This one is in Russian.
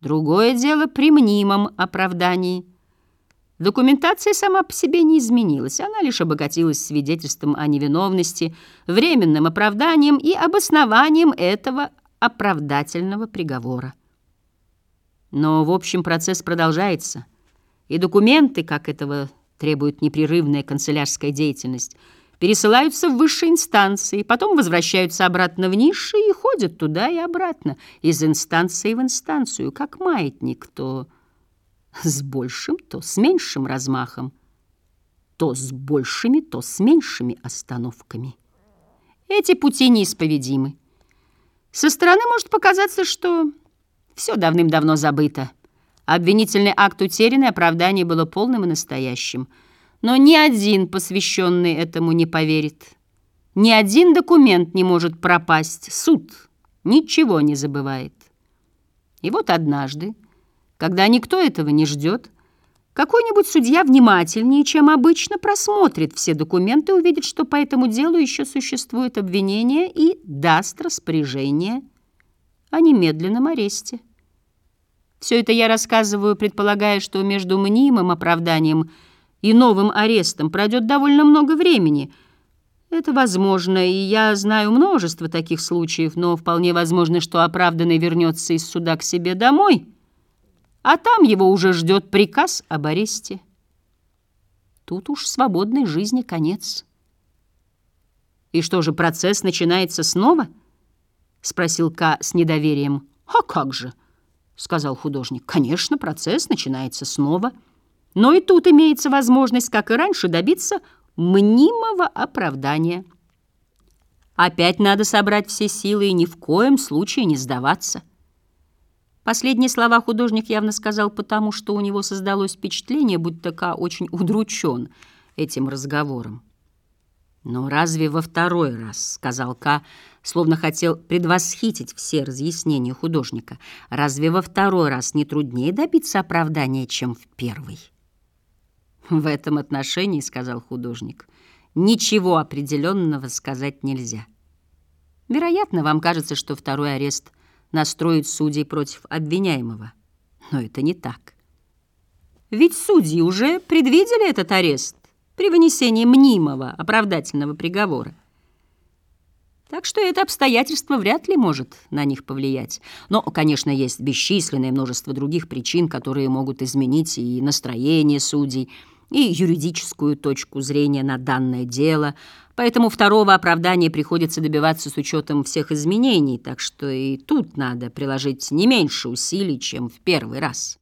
Другое дело при мнимом оправдании. Документация сама по себе не изменилась, она лишь обогатилась свидетельством о невиновности, временным оправданием и обоснованием этого оправдательного приговора. Но, в общем, процесс продолжается, и документы, как этого требует непрерывная канцелярская деятельность, пересылаются в высшие инстанции, потом возвращаются обратно в низшие и ходят туда и обратно, из инстанции в инстанцию, как маятник, то с большим, то с меньшим размахом, то с большими, то с меньшими остановками. Эти пути неисповедимы. Со стороны может показаться, что все давным-давно забыто. Обвинительный акт утерян, оправдание было полным и настоящим – но ни один посвященный этому не поверит. Ни один документ не может пропасть. Суд ничего не забывает. И вот однажды, когда никто этого не ждет, какой-нибудь судья внимательнее, чем обычно, просмотрит все документы, увидит, что по этому делу еще существует обвинение и даст распоряжение о немедленном аресте. Все это я рассказываю, предполагая, что между мнимым оправданием – и новым арестом пройдет довольно много времени. Это возможно, и я знаю множество таких случаев, но вполне возможно, что оправданный вернется из суда к себе домой, а там его уже ждет приказ об аресте. Тут уж свободной жизни конец. «И что же, процесс начинается снова?» — спросил Ка с недоверием. «А как же?» — сказал художник. «Конечно, процесс начинается снова». Но и тут имеется возможность, как и раньше, добиться мнимого оправдания. Опять надо собрать все силы и ни в коем случае не сдаваться. Последние слова художник явно сказал потому, что у него создалось впечатление, будто Ка очень удручен этим разговором. «Но разве во второй раз, — сказал Ка, словно хотел предвосхитить все разъяснения художника, — разве во второй раз не труднее добиться оправдания, чем в первый?» В этом отношении, сказал художник, ничего определенного сказать нельзя. Вероятно, вам кажется, что второй арест настроит судей против обвиняемого. Но это не так. Ведь судьи уже предвидели этот арест при вынесении мнимого оправдательного приговора. Так что это обстоятельство вряд ли может на них повлиять. Но, конечно, есть бесчисленное множество других причин, которые могут изменить и настроение судей, и юридическую точку зрения на данное дело, поэтому второго оправдания приходится добиваться с учетом всех изменений, так что и тут надо приложить не меньше усилий, чем в первый раз.